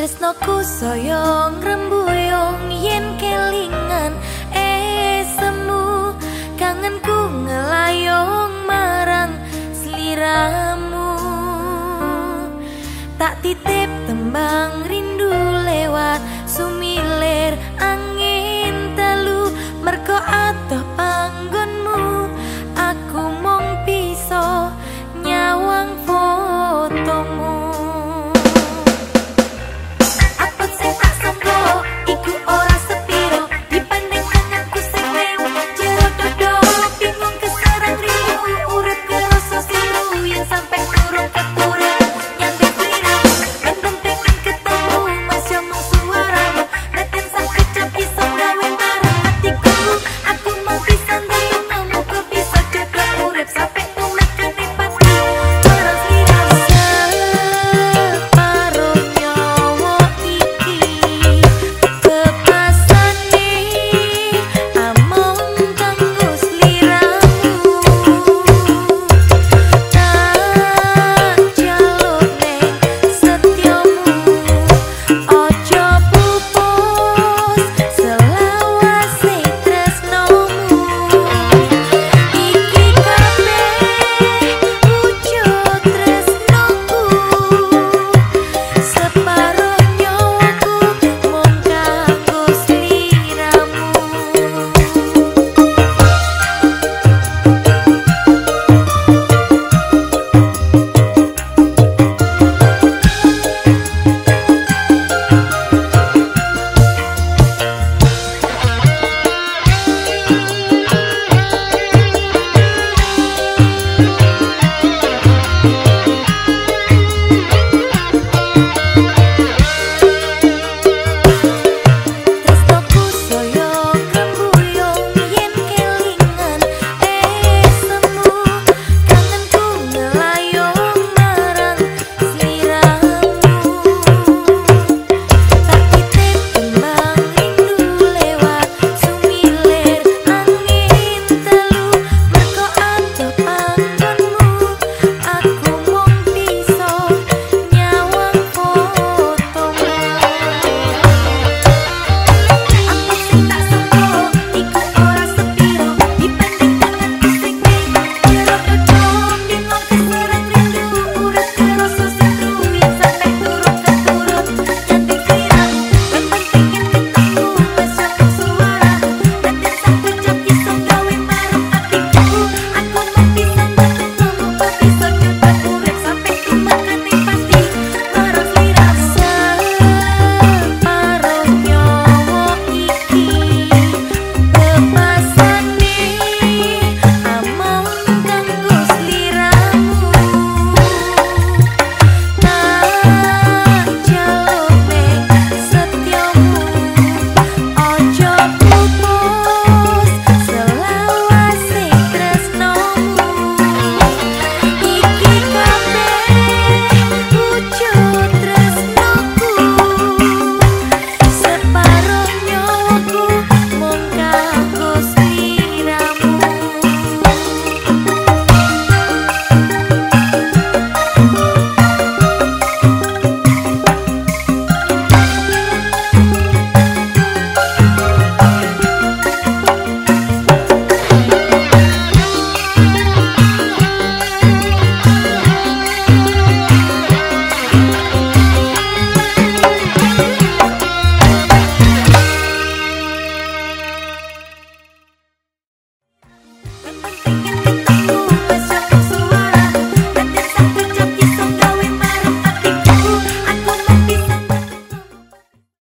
tresnoku soyong rembuyung yen kelingan eh, esemu kangenku ngelayong marang sliramu tak titip tembang ri